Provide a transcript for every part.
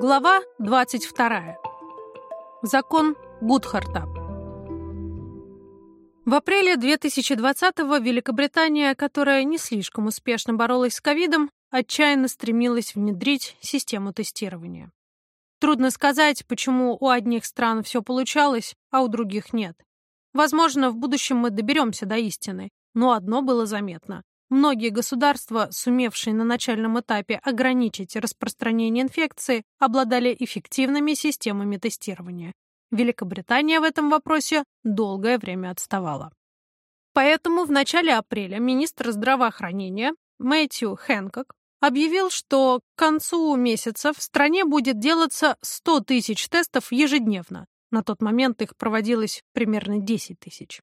Глава 22. Закон Гудхарта. В апреле 2020-го Великобритания, которая не слишком успешно боролась с ковидом, отчаянно стремилась внедрить систему тестирования. Трудно сказать, почему у одних стран все получалось, а у других нет. Возможно, в будущем мы доберемся до истины, но одно было заметно. Многие государства, сумевшие на начальном этапе ограничить распространение инфекции, обладали эффективными системами тестирования. Великобритания в этом вопросе долгое время отставала. Поэтому в начале апреля министр здравоохранения Мэтью Хэнкок объявил, что к концу месяца в стране будет делаться 100 тысяч тестов ежедневно. На тот момент их проводилось примерно 10 тысяч.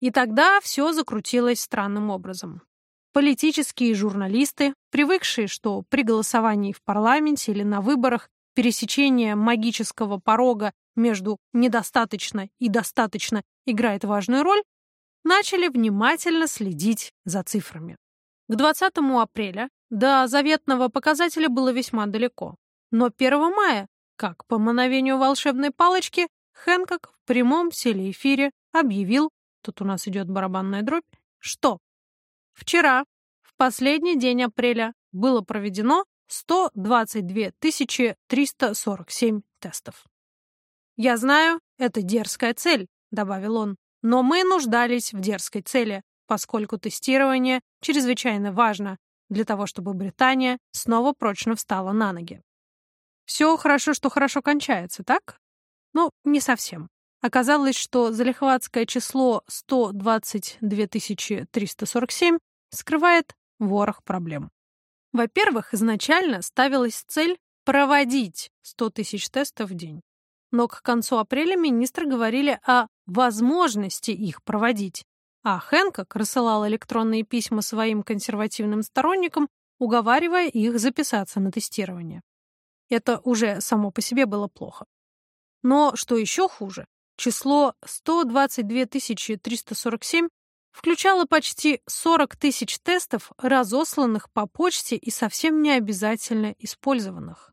И тогда все закрутилось странным образом. Политические журналисты, привыкшие, что при голосовании в парламенте или на выборах пересечение магического порога между «недостаточно» и «достаточно» играет важную роль, начали внимательно следить за цифрами. К 20 апреля до заветного показателя было весьма далеко. Но 1 мая, как по мановению волшебной палочки, Хэнкок в прямом телеэфире объявил, тут у нас идет барабанная дробь, что Вчера, в последний день апреля, было проведено 122 347 тестов. «Я знаю, это дерзкая цель», — добавил он, «но мы нуждались в дерзкой цели, поскольку тестирование чрезвычайно важно для того, чтобы Британия снова прочно встала на ноги. Все хорошо, что хорошо кончается, так? Ну, не совсем. Оказалось, что залихватское число 122 347 скрывает ворох проблем. Во-первых, изначально ставилась цель проводить 100 тысяч тестов в день. Но к концу апреля министры говорили о возможности их проводить. А Хэнкок рассылал электронные письма своим консервативным сторонникам, уговаривая их записаться на тестирование. Это уже само по себе было плохо. Но, что еще хуже, число 122 347 включало почти 40 тысяч тестов, разосланных по почте и совсем не обязательно использованных.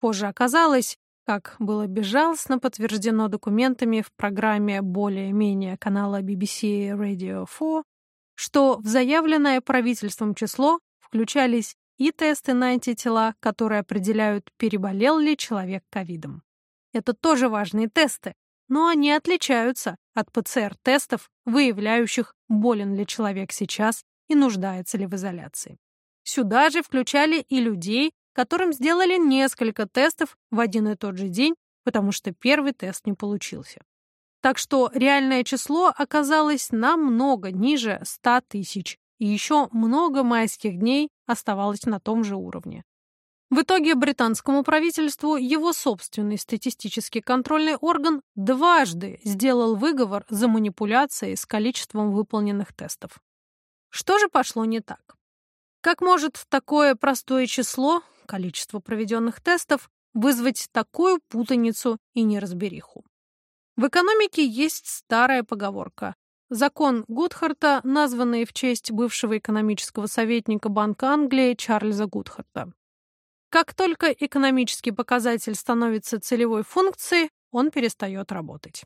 Позже оказалось, как было безжалостно подтверждено документами в программе более-менее канала BBC Radio 4, что в заявленное правительством число включались и тесты на антитела, которые определяют, переболел ли человек ковидом. Это тоже важные тесты, но они отличаются от ПЦР-тестов, выявляющих, болен ли человек сейчас и нуждается ли в изоляции. Сюда же включали и людей, которым сделали несколько тестов в один и тот же день, потому что первый тест не получился. Так что реальное число оказалось намного ниже 100 тысяч, и еще много майских дней оставалось на том же уровне. В итоге британскому правительству его собственный статистический контрольный орган дважды сделал выговор за манипуляции с количеством выполненных тестов. Что же пошло не так? Как может такое простое число, количество проведенных тестов, вызвать такую путаницу и неразбериху? В экономике есть старая поговорка. Закон Гудхарта, названный в честь бывшего экономического советника Банка Англии Чарльза Гудхарта. Как только экономический показатель становится целевой функцией, он перестает работать.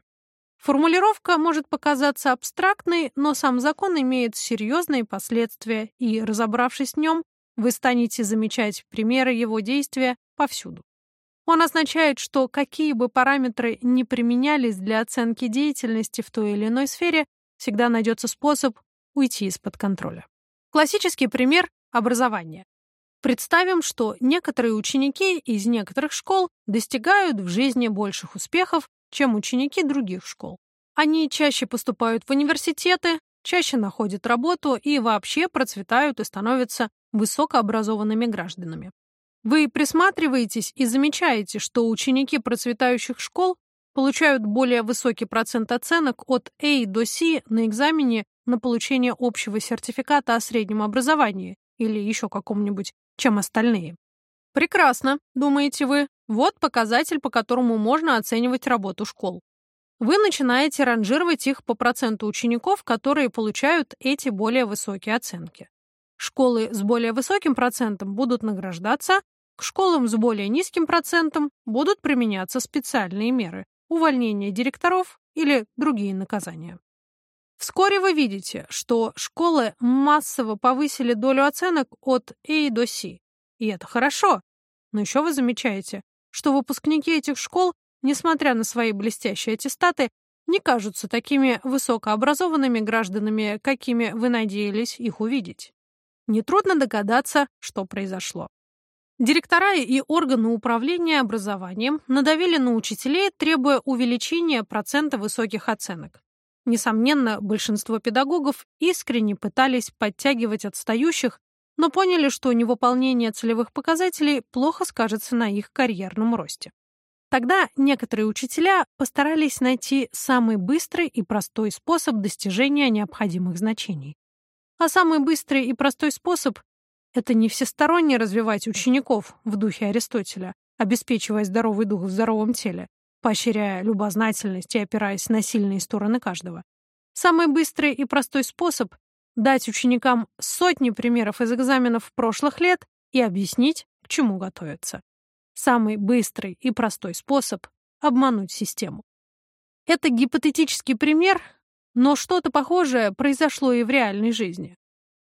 Формулировка может показаться абстрактной, но сам закон имеет серьезные последствия, и, разобравшись в нем, вы станете замечать примеры его действия повсюду. Он означает, что какие бы параметры ни применялись для оценки деятельности в той или иной сфере, всегда найдется способ уйти из-под контроля. Классический пример — образование. Представим, что некоторые ученики из некоторых школ достигают в жизни больших успехов, чем ученики других школ. Они чаще поступают в университеты, чаще находят работу и вообще процветают и становятся высокообразованными гражданами. Вы присматриваетесь и замечаете, что ученики процветающих школ получают более высокий процент оценок от A до C на экзамене на получение общего сертификата о среднем образовании или еще каком-нибудь чем остальные. Прекрасно, думаете вы. Вот показатель, по которому можно оценивать работу школ. Вы начинаете ранжировать их по проценту учеников, которые получают эти более высокие оценки. Школы с более высоким процентом будут награждаться, К школам с более низким процентом будут применяться специальные меры – увольнение директоров или другие наказания. Вскоре вы видите, что школы массово повысили долю оценок от A до C. И это хорошо. Но еще вы замечаете, что выпускники этих школ, несмотря на свои блестящие аттестаты, не кажутся такими высокообразованными гражданами, какими вы надеялись их увидеть. Нетрудно догадаться, что произошло. Директора и органы управления образованием надавили на учителей, требуя увеличения процента высоких оценок. Несомненно, большинство педагогов искренне пытались подтягивать отстающих, но поняли, что невыполнение целевых показателей плохо скажется на их карьерном росте. Тогда некоторые учителя постарались найти самый быстрый и простой способ достижения необходимых значений. А самый быстрый и простой способ — это не всесторонне развивать учеников в духе Аристотеля, обеспечивая здоровый дух в здоровом теле, поощряя любознательность и опираясь на сильные стороны каждого. Самый быстрый и простой способ — дать ученикам сотни примеров из экзаменов прошлых лет и объяснить, к чему готовятся самый быстрый и простой способ обмануть систему. Это гипотетический пример, но что-то похожее произошло и в реальной жизни.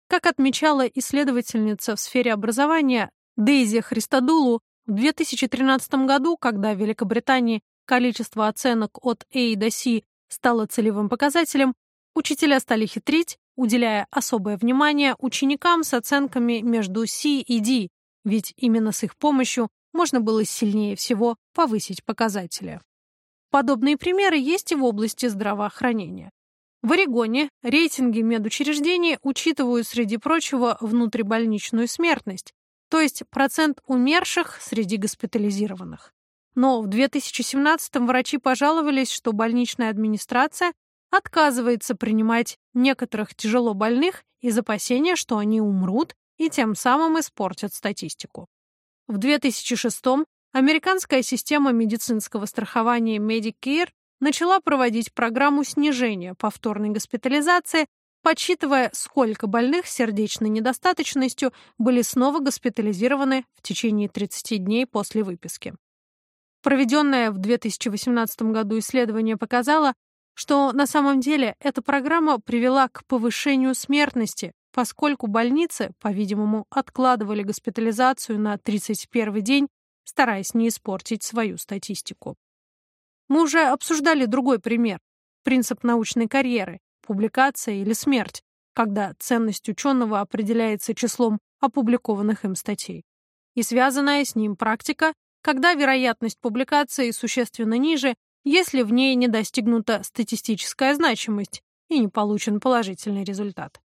Как отмечала исследовательница в сфере образования Дейзи Христодулу, в 2013 году, когда в Великобритании количество оценок от A до C стало целевым показателем, учителя стали хитрить, уделяя особое внимание ученикам с оценками между C и D, ведь именно с их помощью можно было сильнее всего повысить показатели. Подобные примеры есть и в области здравоохранения. В Орегоне рейтинги медучреждений учитывают, среди прочего, внутрибольничную смертность, то есть процент умерших среди госпитализированных. Но в 2017-м врачи пожаловались, что больничная администрация отказывается принимать некоторых тяжело больных из опасения, что они умрут и тем самым испортят статистику. В 2006-м американская система медицинского страхования Medicare начала проводить программу снижения повторной госпитализации, подсчитывая, сколько больных с сердечной недостаточностью были снова госпитализированы в течение 30 дней после выписки. Проведенное в 2018 году исследование показало, что на самом деле эта программа привела к повышению смертности поскольку больницы, по-видимому, откладывали госпитализацию на 31 день, стараясь не испортить свою статистику. Мы уже обсуждали другой пример – принцип научной карьеры, публикация или смерть, когда ценность ученого определяется числом опубликованных им статей. И связанная с ним практика, когда вероятность публикации существенно ниже, если в ней не достигнута статистическая значимость и не получен положительный результат.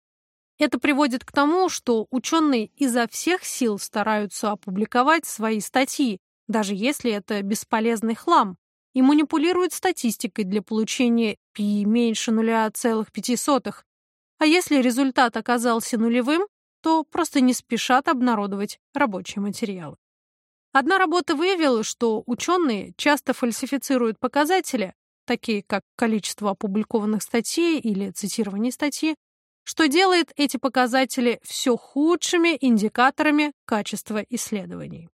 Это приводит к тому, что ученые изо всех сил стараются опубликовать свои статьи, даже если это бесполезный хлам, и манипулируют статистикой для получения π меньше 0,5. А если результат оказался нулевым, то просто не спешат обнародовать рабочие материалы. Одна работа выявила, что ученые часто фальсифицируют показатели, такие как количество опубликованных статей или цитирование статьи, что делает эти показатели все худшими индикаторами качества исследований.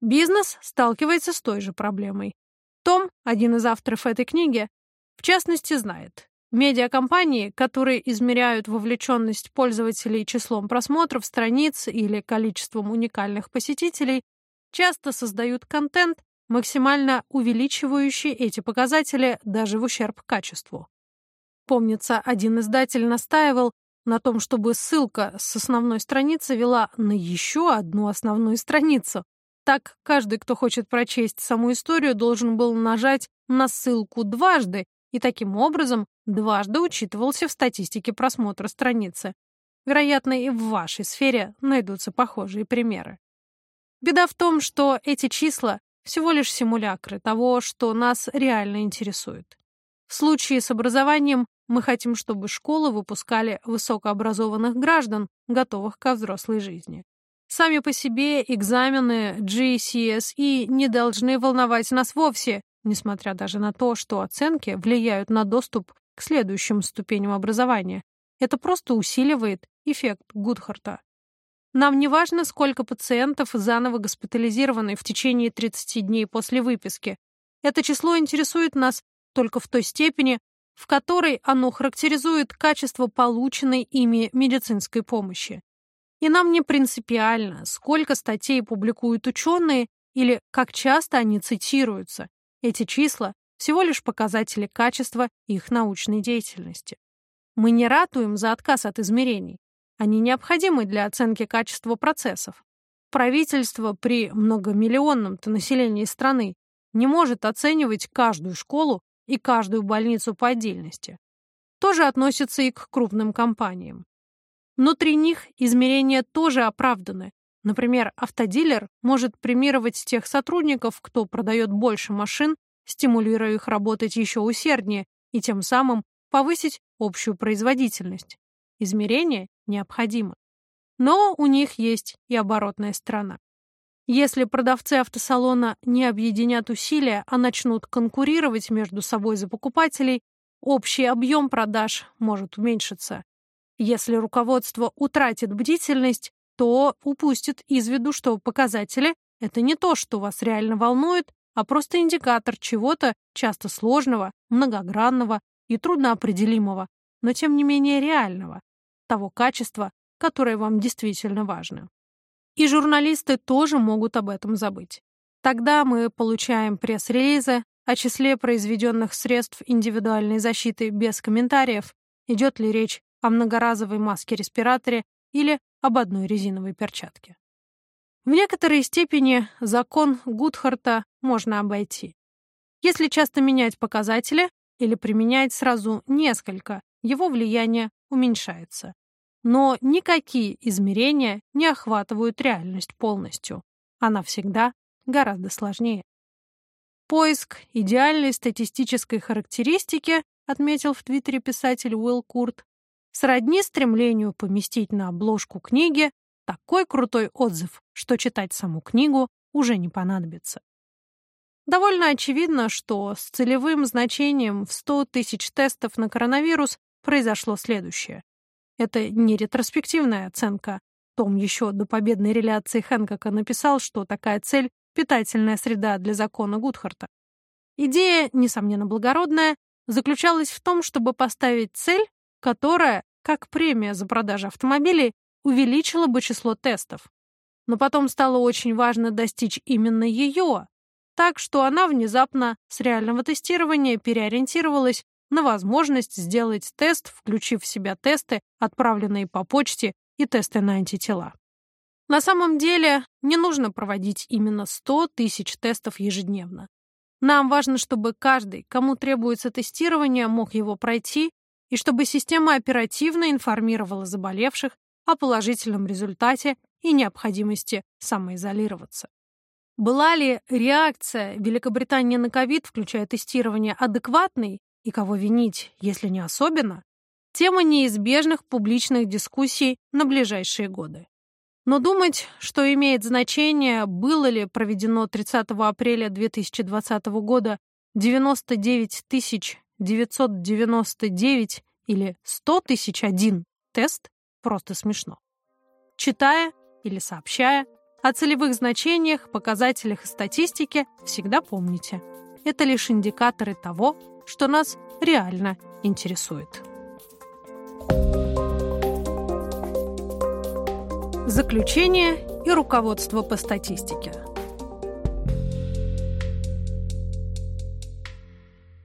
Бизнес сталкивается с той же проблемой. Том, один из авторов этой книги, в частности знает, медиакомпании, которые измеряют вовлеченность пользователей числом просмотров страниц или количеством уникальных посетителей, часто создают контент, максимально увеличивающий эти показатели даже в ущерб качеству. Помнится, один издатель настаивал, на том, чтобы ссылка с основной страницы вела на еще одну основную страницу. Так, каждый, кто хочет прочесть саму историю, должен был нажать на ссылку дважды, и таким образом дважды учитывался в статистике просмотра страницы. Вероятно, и в вашей сфере найдутся похожие примеры. Беда в том, что эти числа всего лишь симулякры того, что нас реально интересует. В случае с образованием мы хотим, чтобы школы выпускали высокообразованных граждан, готовых ко взрослой жизни. Сами по себе экзамены GCSE не должны волновать нас вовсе, несмотря даже на то, что оценки влияют на доступ к следующим ступеням образования. Это просто усиливает эффект Гудхарта. Нам не важно, сколько пациентов заново госпитализированы в течение 30 дней после выписки. Это число интересует нас только в той степени, в которой оно характеризует качество полученной ими медицинской помощи. И нам не принципиально, сколько статей публикуют ученые или как часто они цитируются. Эти числа – всего лишь показатели качества их научной деятельности. Мы не ратуем за отказ от измерений. Они необходимы для оценки качества процессов. Правительство при многомиллионном-то населении страны не может оценивать каждую школу и каждую больницу по отдельности. Тоже относится и к крупным компаниям. Внутри них измерения тоже оправданы. Например, автодилер может премировать тех сотрудников, кто продает больше машин, стимулируя их работать еще усерднее и тем самым повысить общую производительность. Измерения необходимы. Но у них есть и оборотная сторона. Если продавцы автосалона не объединят усилия, а начнут конкурировать между собой за покупателей, общий объем продаж может уменьшиться. Если руководство утратит бдительность, то упустит из виду, что показатели — это не то, что вас реально волнует, а просто индикатор чего-то часто сложного, многогранного и трудноопределимого, но тем не менее реального, того качества, которое вам действительно важно. И журналисты тоже могут об этом забыть. Тогда мы получаем пресс-релизы о числе произведенных средств индивидуальной защиты без комментариев, идет ли речь о многоразовой маске-респираторе или об одной резиновой перчатке. В некоторой степени закон Гудхарта можно обойти. Если часто менять показатели или применять сразу несколько, его влияние уменьшается. Но никакие измерения не охватывают реальность полностью. Она всегда гораздо сложнее. Поиск идеальной статистической характеристики, отметил в Твиттере писатель Уилл Курт, сродни стремлению поместить на обложку книги такой крутой отзыв, что читать саму книгу уже не понадобится. Довольно очевидно, что с целевым значением в 100 тысяч тестов на коронавирус произошло следующее. Это не ретроспективная оценка. Том еще до победной реляции Хэнкока написал, что такая цель — питательная среда для закона Гудхарта. Идея, несомненно благородная, заключалась в том, чтобы поставить цель, которая, как премия за продажу автомобилей, увеличила бы число тестов. Но потом стало очень важно достичь именно ее, так что она внезапно с реального тестирования переориентировалась на возможность сделать тест, включив в себя тесты, отправленные по почте, и тесты на антитела. На самом деле не нужно проводить именно 100 тысяч тестов ежедневно. Нам важно, чтобы каждый, кому требуется тестирование, мог его пройти, и чтобы система оперативно информировала заболевших о положительном результате и необходимости самоизолироваться. Была ли реакция Великобритании на ковид, включая тестирование, адекватной и кого винить, если не особенно, тема неизбежных публичных дискуссий на ближайшие годы. Но думать, что имеет значение, было ли проведено 30 апреля 2020 года 99 999 или 100 тысяч один тест, просто смешно. Читая или сообщая о целевых значениях, показателях и статистике, всегда помните, это лишь индикаторы того, что нас реально интересует. Заключение и руководство по статистике.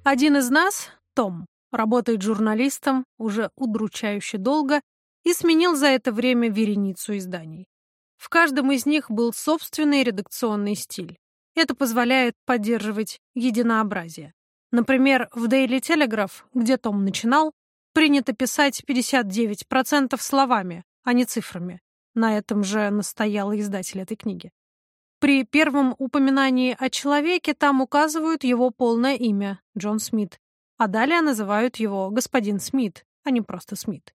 Один из нас, Том, работает журналистом уже удручающе долго и сменил за это время вереницу изданий. В каждом из них был собственный редакционный стиль. Это позволяет поддерживать единообразие. Например, в Daily Telegraph, где Том начинал, принято писать 59% словами, а не цифрами. На этом же настоял издатель этой книги. При первом упоминании о человеке там указывают его полное имя — Джон Смит, а далее называют его господин Смит, а не просто Смит.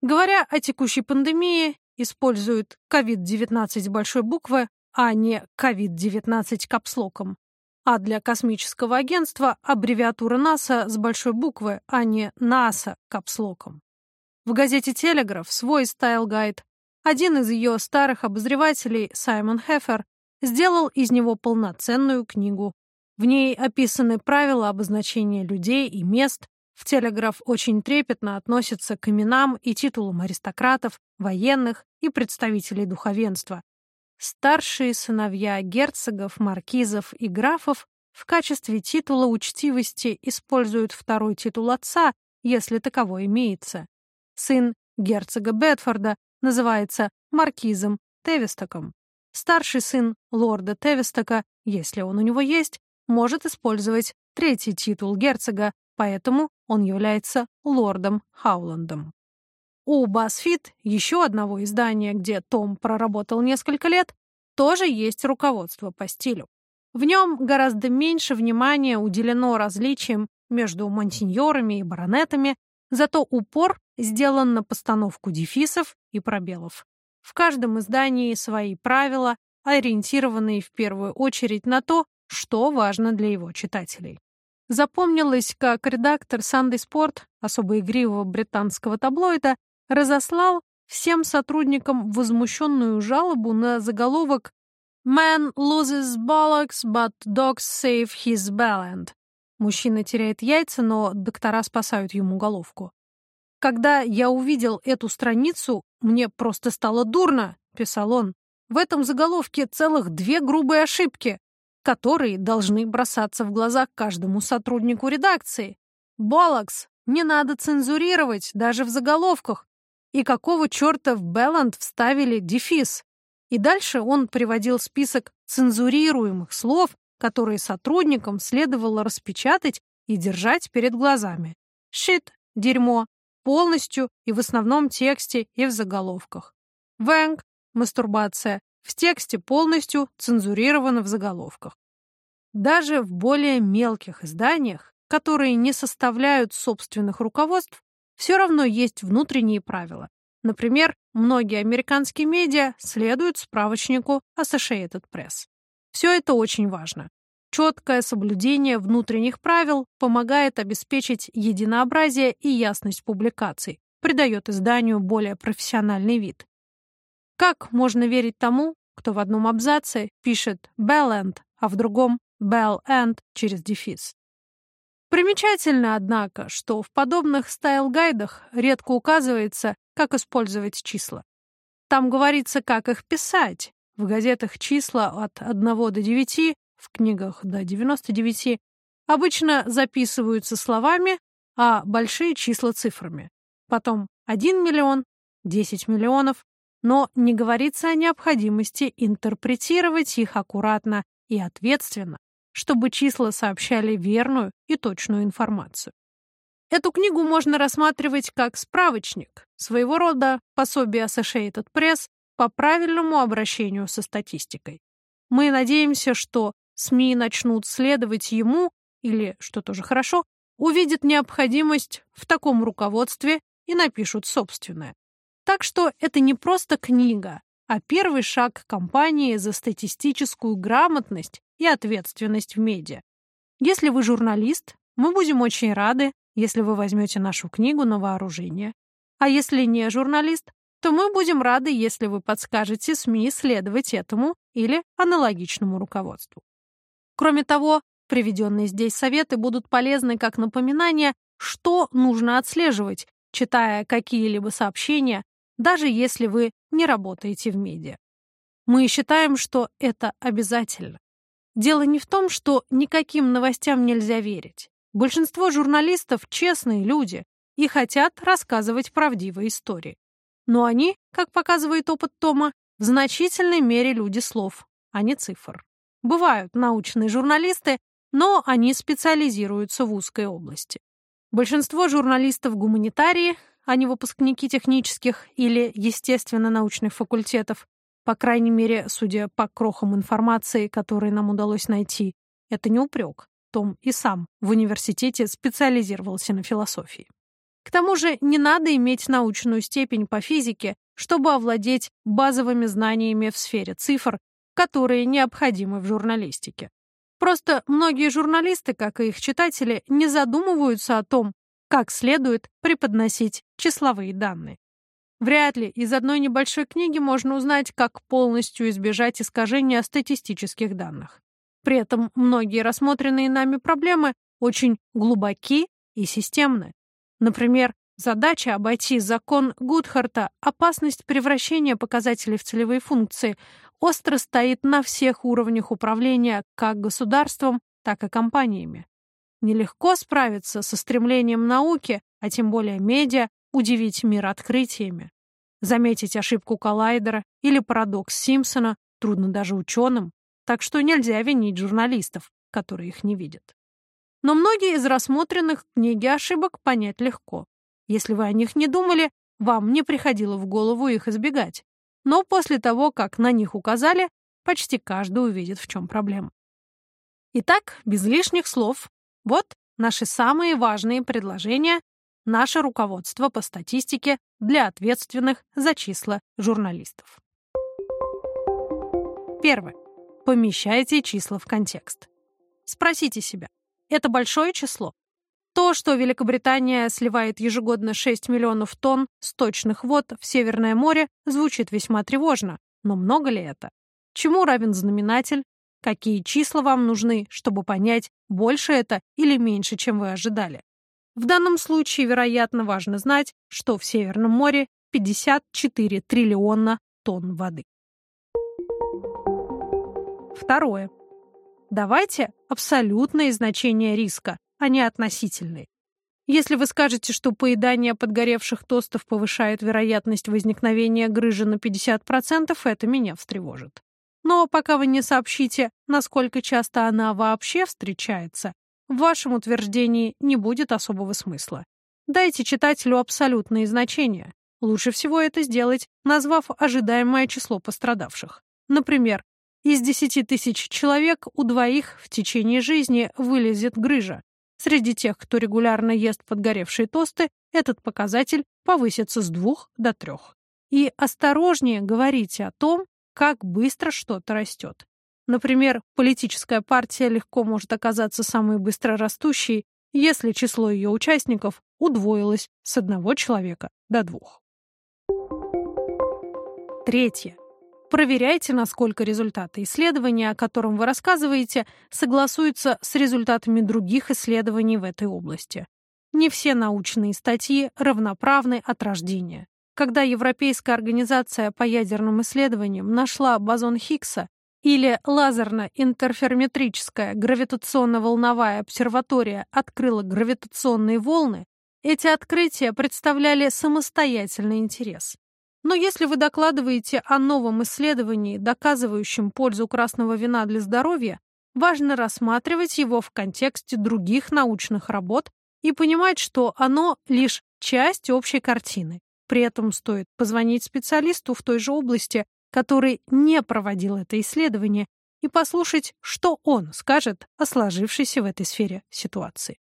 Говоря о текущей пандемии, используют COVID-19 с большой буквы, а не COVID-19 капслоком а для космического агентства аббревиатура НАСА с большой буквы, а не НАСА капслоком. В газете «Телеграф» свой style guide, один из ее старых обозревателей, Саймон Хефер, сделал из него полноценную книгу. В ней описаны правила обозначения людей и мест. В телеграф очень трепетно относится к именам и титулам аристократов, военных и представителей духовенства. Старшие сыновья герцогов, маркизов и графов в качестве титула учтивости используют второй титул отца, если таковой имеется. Сын герцога Бетфорда называется маркизом Тевистоком. Старший сын лорда Тевистока, если он у него есть, может использовать третий титул герцога, поэтому он является лордом Хауландом. У BuzzFeed, еще одного издания, где Том проработал несколько лет, тоже есть руководство по стилю. В нем гораздо меньше внимания уделено различиям между монсеньорами и баронетами, зато упор сделан на постановку дефисов и пробелов. В каждом издании свои правила, ориентированные в первую очередь на то, что важно для его читателей. Запомнилось, как редактор Sunday Sport, особо игривого британского таблоида, разослал всем сотрудникам возмущенную жалобу на заголовок «Man loses bollocks, but dogs save his belland». Мужчина теряет яйца, но доктора спасают ему головку. Когда я увидел эту страницу, мне просто стало дурно, писал он. В этом заголовке целых две грубые ошибки, которые должны бросаться в глаза каждому сотруднику редакции. Болокс не надо цензурировать даже в заголовках. И какого черта в Белланд вставили дефис? И дальше он приводил список цензурируемых слов, которые сотрудникам следовало распечатать и держать перед глазами. Shit – дерьмо, полностью и в основном тексте и в заголовках. Вэнг – мастурбация, в тексте полностью цензурировано в заголовках. Даже в более мелких изданиях, которые не составляют собственных руководств, все равно есть внутренние правила. Например, многие американские медиа следуют справочнику Associated Press. Все это очень важно. Четкое соблюдение внутренних правил помогает обеспечить единообразие и ясность публикаций, придает изданию более профессиональный вид. Как можно верить тому, кто в одном абзаце пишет «Bell а в другом «Bell End» через дефис? Примечательно, однако, что в подобных стайл-гайдах редко указывается, как использовать числа. Там говорится, как их писать. В газетах числа от 1 до 9 в книгах до 99, обычно записываются словами, а большие числа цифрами. Потом 1 миллион, 10 миллионов, но не говорится о необходимости интерпретировать их аккуратно и ответственно, чтобы числа сообщали верную и точную информацию. Эту книгу можно рассматривать как справочник, своего рода пособие Associated Press по правильному обращению со статистикой. Мы надеемся, что СМИ начнут следовать ему или, что тоже хорошо, увидят необходимость в таком руководстве и напишут собственное. Так что это не просто книга, а первый шаг компании за статистическую грамотность и ответственность в медиа. Если вы журналист, мы будем очень рады, если вы возьмете нашу книгу на вооружение. А если не журналист, то мы будем рады, если вы подскажете СМИ следовать этому или аналогичному руководству. Кроме того, приведенные здесь советы будут полезны как напоминание, что нужно отслеживать, читая какие-либо сообщения, даже если вы не работаете в медиа. Мы считаем, что это обязательно. Дело не в том, что никаким новостям нельзя верить. Большинство журналистов — честные люди и хотят рассказывать правдивые истории. Но они, как показывает опыт Тома, в значительной мере люди слов, а не цифр. Бывают научные журналисты, но они специализируются в узкой области. Большинство журналистов гуманитарии, а не выпускники технических или естественно-научных факультетов, по крайней мере, судя по крохам информации, которые нам удалось найти, это не упрек. Том и сам в университете специализировался на философии. К тому же не надо иметь научную степень по физике, чтобы овладеть базовыми знаниями в сфере цифр которые необходимы в журналистике. Просто многие журналисты, как и их читатели, не задумываются о том, как следует преподносить числовые данные. Вряд ли из одной небольшой книги можно узнать, как полностью избежать искажения статистических данных. При этом многие рассмотренные нами проблемы очень глубоки и системны. Например, задача обойти закон Гудхарта «Опасность превращения показателей в целевые функции» остро стоит на всех уровнях управления как государством, так и компаниями. Нелегко справиться со стремлением науки, а тем более медиа, удивить мир открытиями. Заметить ошибку коллайдера или парадокс Симпсона трудно даже ученым, так что нельзя винить журналистов, которые их не видят. Но многие из рассмотренных в книге ошибок понять легко. Если вы о них не думали, вам не приходило в голову их избегать. Но после того, как на них указали, почти каждый увидит, в чем проблема. Итак, без лишних слов, вот наши самые важные предложения, наше руководство по статистике для ответственных за числа журналистов. Первое. Помещайте числа в контекст. Спросите себя, это большое число? То, что Великобритания сливает ежегодно 6 миллионов тонн сточных вод в Северное море, звучит весьма тревожно. Но много ли это? Чему равен знаменатель? Какие числа вам нужны, чтобы понять, больше это или меньше, чем вы ожидали? В данном случае, вероятно, важно знать, что в Северном море 54 триллиона тонн воды. Второе. Давайте абсолютные значения риска, а не относительные. Если вы скажете, что поедание подгоревших тостов повышает вероятность возникновения грыжи на 50%, это меня встревожит. Но пока вы не сообщите, насколько часто она вообще встречается, в вашем утверждении не будет особого смысла. Дайте читателю абсолютные значения. Лучше всего это сделать, назвав ожидаемое число пострадавших. Например, из 10 тысяч человек у двоих в течение жизни вылезет грыжа. Среди тех, кто регулярно ест подгоревшие тосты, этот показатель повысится с двух до трех. И осторожнее говорите о том, как быстро что-то растет. Например, политическая партия легко может оказаться самой быстрорастущей, если число ее участников удвоилось с одного человека до двух. Третье. Проверяйте, насколько результаты исследования, о котором вы рассказываете, согласуются с результатами других исследований в этой области. Не все научные статьи равноправны от рождения. Когда Европейская организация по ядерным исследованиям нашла бозон Хиггса или лазерно-интерферометрическая гравитационно-волновая обсерватория открыла гравитационные волны, эти открытия представляли самостоятельный интерес. Но если вы докладываете о новом исследовании, доказывающем пользу красного вина для здоровья, важно рассматривать его в контексте других научных работ и понимать, что оно лишь часть общей картины. При этом стоит позвонить специалисту в той же области, который не проводил это исследование, и послушать, что он скажет о сложившейся в этой сфере ситуации.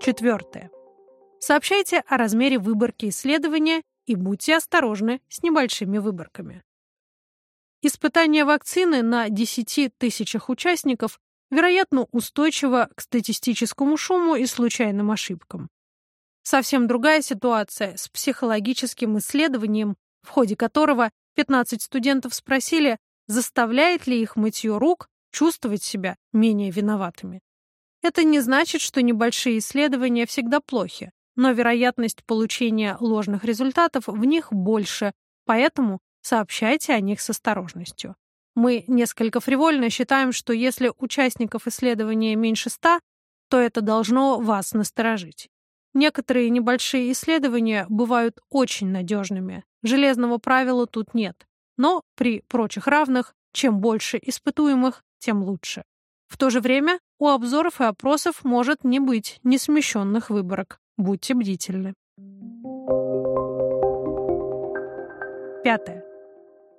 Четвертое. Сообщайте о размере выборки исследования и будьте осторожны с небольшими выборками. Испытание вакцины на 10 тысячах участников вероятно устойчиво к статистическому шуму и случайным ошибкам. Совсем другая ситуация с психологическим исследованием, в ходе которого 15 студентов спросили, заставляет ли их мытье рук чувствовать себя менее виноватыми. Это не значит, что небольшие исследования всегда плохи, но вероятность получения ложных результатов в них больше, поэтому сообщайте о них с осторожностью. Мы несколько фривольно считаем, что если участников исследования меньше 100, то это должно вас насторожить. Некоторые небольшие исследования бывают очень надежными. Железного правила тут нет. Но при прочих равных, чем больше испытуемых, тем лучше. В то же время у обзоров и опросов может не быть несмещенных выборок. Будьте бдительны. Пятое.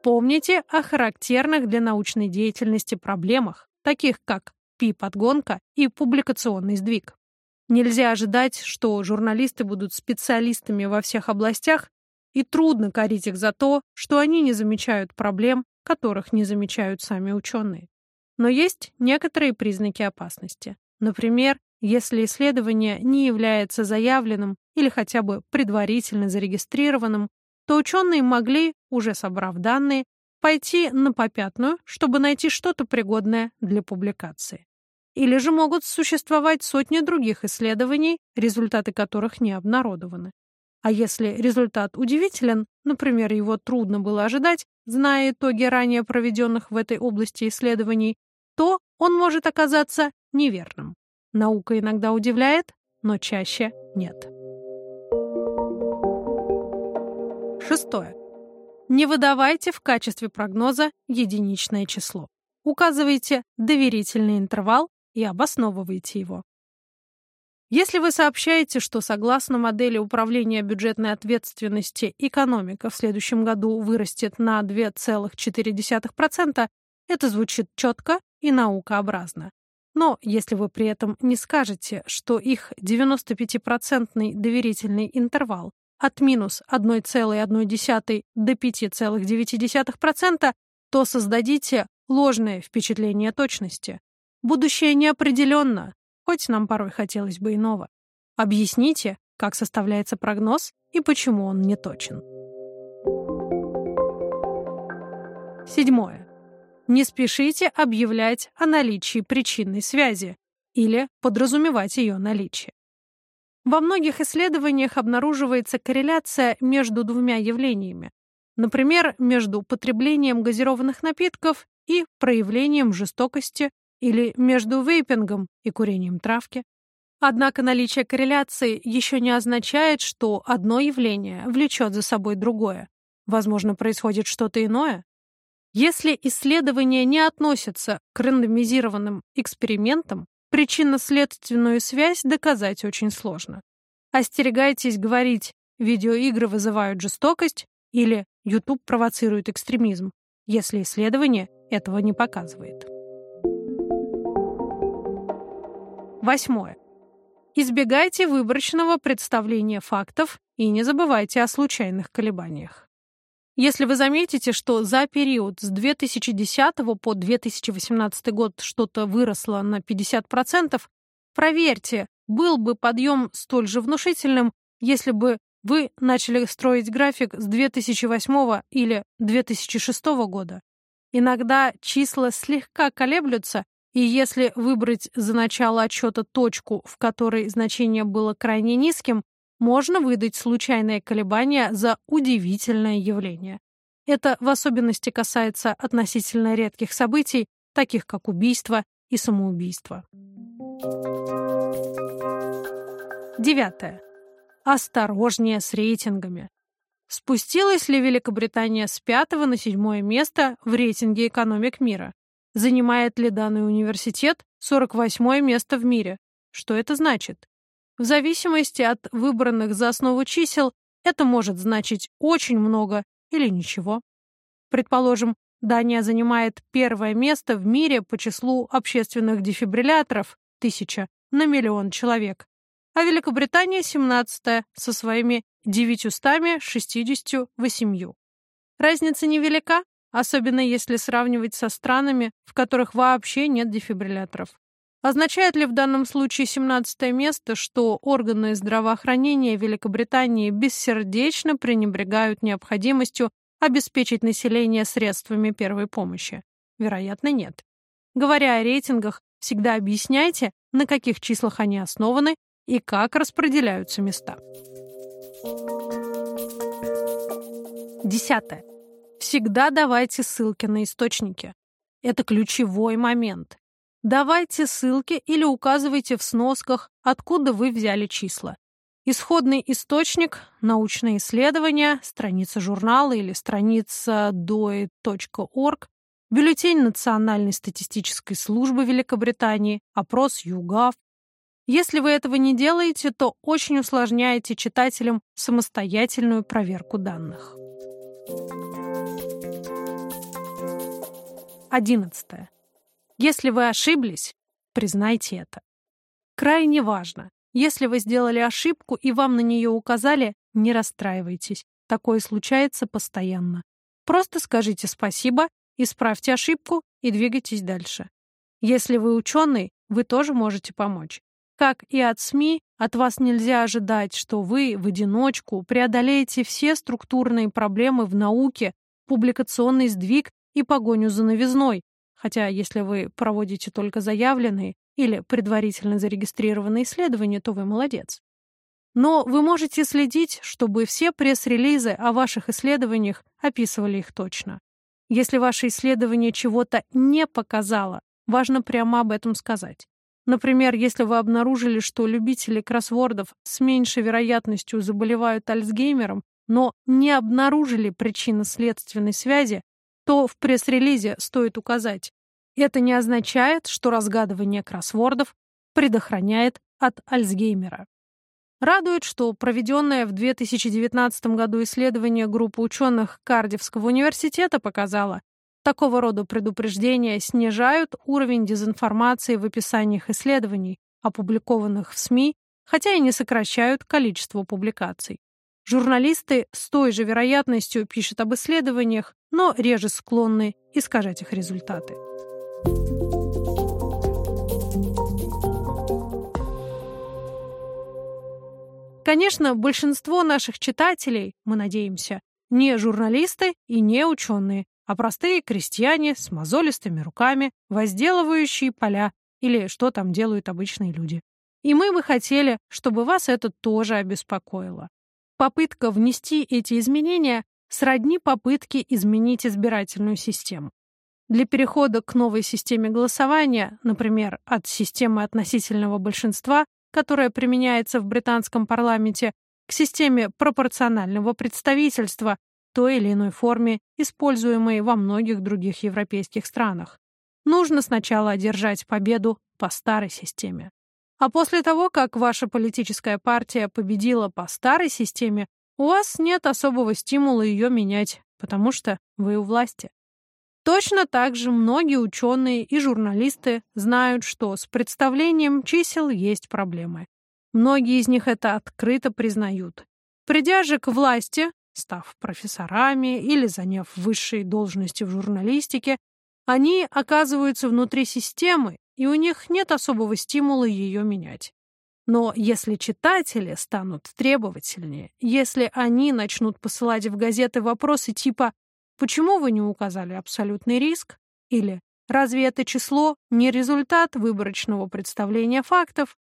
Помните о характерных для научной деятельности проблемах, таких как пи-подгонка и публикационный сдвиг. Нельзя ожидать, что журналисты будут специалистами во всех областях, и трудно корить их за то, что они не замечают проблем, которых не замечают сами ученые. Но есть некоторые признаки опасности. Например, если исследование не является заявленным или хотя бы предварительно зарегистрированным, то ученые могли, уже собрав данные, пойти на попятную, чтобы найти что-то пригодное для публикации. Или же могут существовать сотни других исследований, результаты которых не обнародованы. А если результат удивителен, например, его трудно было ожидать, зная итоги ранее проведенных в этой области исследований, то он может оказаться неверным. Наука иногда удивляет, но чаще нет. Шестое. Не выдавайте в качестве прогноза единичное число. Указывайте доверительный интервал и обосновывайте его. Если вы сообщаете, что согласно модели управления бюджетной ответственности экономика в следующем году вырастет на 2,4%, это звучит четко и наукообразно. Но если вы при этом не скажете, что их 95% доверительный интервал от минус 1,1 до 5,9%, то создадите ложное впечатление точности. Будущее неопределенно, хоть нам порой хотелось бы иного. Объясните, как составляется прогноз и почему он не точен. Седьмое. Не спешите объявлять о наличии причинной связи или подразумевать ее наличие. Во многих исследованиях обнаруживается корреляция между двумя явлениями. Например, между потреблением газированных напитков и проявлением жестокости или между вейпингом и курением травки. Однако наличие корреляции еще не означает, что одно явление влечет за собой другое. Возможно, происходит что-то иное. Если исследования не относятся к рандомизированным экспериментам, причинно-следственную связь доказать очень сложно. Остерегайтесь говорить «видеоигры вызывают жестокость» или «YouTube провоцирует экстремизм», если исследование этого не показывает. Восьмое. Избегайте выборочного представления фактов и не забывайте о случайных колебаниях. Если вы заметите, что за период с 2010 по 2018 год что-то выросло на 50%, проверьте, был бы подъем столь же внушительным, если бы вы начали строить график с 2008 или 2006 года. Иногда числа слегка колеблются, и если выбрать за начало отсчета точку, в которой значение было крайне низким, можно выдать случайное колебание за удивительное явление. Это в особенности касается относительно редких событий, таких как убийство и самоубийство. Девятое. Осторожнее с рейтингами. Спустилась ли Великобритания с пятого на седьмое место в рейтинге экономик мира? Занимает ли данный университет 48 место в мире? Что это значит? В зависимости от выбранных за основу чисел, это может значить очень много или ничего. Предположим, Дания занимает первое место в мире по числу общественных дефибрилляторов – тысяча на миллион человек, а Великобритания – 17 со своими 968. Разница невелика, особенно если сравнивать со странами, в которых вообще нет дефибрилляторов. Означает ли в данном случае 17 место, что органы здравоохранения Великобритании бессердечно пренебрегают необходимостью обеспечить население средствами первой помощи? Вероятно, нет. Говоря о рейтингах, всегда объясняйте, на каких числах они основаны и как распределяются места. Десятое. Всегда давайте ссылки на источники. Это ключевой момент. Давайте ссылки или указывайте в сносках, откуда вы взяли числа. Исходный источник – научные исследования, страница журнала или страница doe.org, бюллетень Национальной статистической службы Великобритании, опрос ЮГАВ. Если вы этого не делаете, то очень усложняете читателям самостоятельную проверку данных. 11. Если вы ошиблись, признайте это. Крайне важно. Если вы сделали ошибку и вам на нее указали, не расстраивайтесь. Такое случается постоянно. Просто скажите спасибо, исправьте ошибку и двигайтесь дальше. Если вы ученый, вы тоже можете помочь. Как и от СМИ, от вас нельзя ожидать, что вы в одиночку преодолеете все структурные проблемы в науке, публикационный сдвиг и погоню за новизной, хотя если вы проводите только заявленные или предварительно зарегистрированные исследования, то вы молодец. Но вы можете следить, чтобы все пресс-релизы о ваших исследованиях описывали их точно. Если ваше исследование чего-то не показало, важно прямо об этом сказать. Например, если вы обнаружили, что любители кроссвордов с меньшей вероятностью заболевают Альцгеймером, но не обнаружили причинно-следственной связи, то в пресс-релизе стоит указать. Это не означает, что разгадывание кроссвордов предохраняет от Альцгеймера. Радует, что проведенное в 2019 году исследование группы ученых Кардивского университета показало, такого рода предупреждения снижают уровень дезинформации в описаниях исследований, опубликованных в СМИ, хотя и не сокращают количество публикаций. Журналисты с той же вероятностью пишут об исследованиях, но реже склонны искажать их результаты. Конечно, большинство наших читателей, мы надеемся, не журналисты и не ученые, а простые крестьяне с мозолистыми руками, возделывающие поля или что там делают обычные люди. И мы бы хотели, чтобы вас это тоже обеспокоило. Попытка внести эти изменения сродни попытке изменить избирательную систему. Для перехода к новой системе голосования, например, от системы относительного большинства которая применяется в британском парламенте, к системе пропорционального представительства, той или иной форме, используемой во многих других европейских странах. Нужно сначала одержать победу по старой системе. А после того, как ваша политическая партия победила по старой системе, у вас нет особого стимула ее менять, потому что вы у власти. Точно так же многие ученые и журналисты знают, что с представлением чисел есть проблемы. Многие из них это открыто признают. Придя же к власти, став профессорами или заняв высшие должности в журналистике, они оказываются внутри системы, и у них нет особого стимула ее менять. Но если читатели станут требовательнее, если они начнут посылать в газеты вопросы типа Почему вы не указали абсолютный риск? Или разве это число не результат выборочного представления фактов?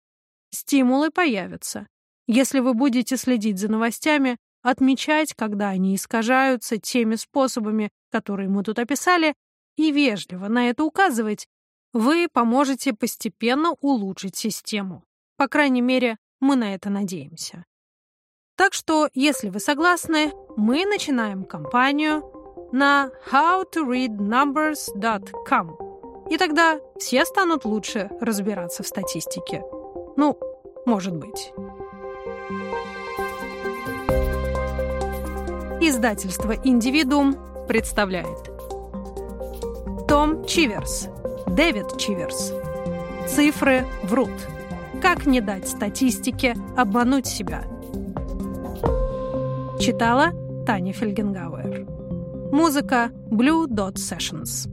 Стимулы появятся. Если вы будете следить за новостями, отмечать, когда они искажаются теми способами, которые мы тут описали, и вежливо на это указывать, вы поможете постепенно улучшить систему. По крайней мере, мы на это надеемся. Так что, если вы согласны, мы начинаем кампанию на howtoreadnumbers.com. И тогда все станут лучше разбираться в статистике. Ну, может быть. Издательство «Индивидуум» представляет Том Чиверс, Дэвид Чиверс. Цифры врут. Как не дать статистике обмануть себя? Читала Таня Фельгенгауэр. Музыка Blue Dot Sessions.